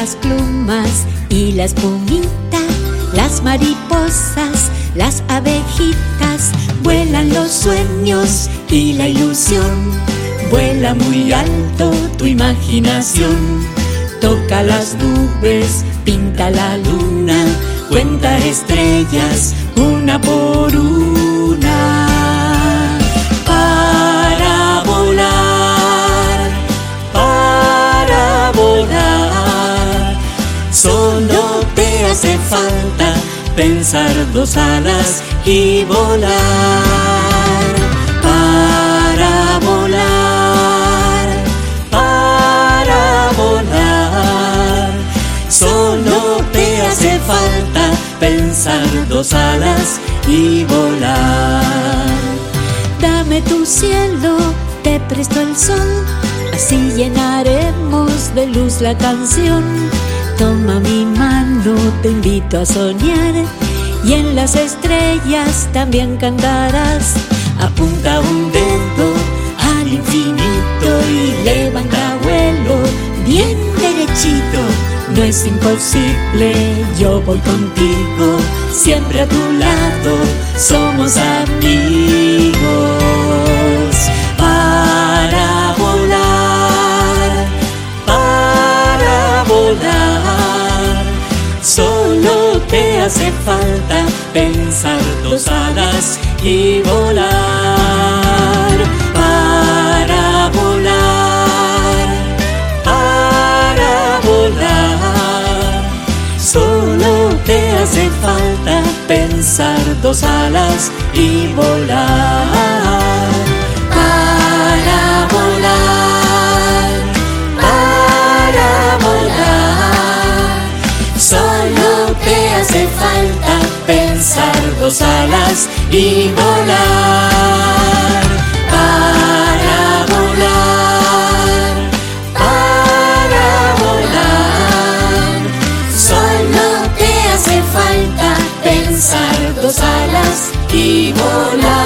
las plumas y la espumita, las mariposas, las abejitas, vuelan los sueños y la ilusión. Vuela muy alto tu imaginación, toca las nubes, pinta la luna, cuenta estrellas una por una. Hace falta pensar dos alas y volar. Para volar, para volar, solo te hace falta pensar dos alas y volar. Dame tu cielo, te presto el sol, así llenaremos de luz la canción. Toma mi mano, te invito a soñar y en las estrellas también cantarás. Apunta un dedo al infinito y levanta vuelo bien derechito. No es imposible, yo voy contigo, siempre a tu lado, somos amigos. Te hace falta pensar dos alas y volar. Para volar, para volar, solo te hace falta pensar dos alas y volar. Dos alas y volar. Para volar, para volar, solo te hace falta pensar dos alas y volar.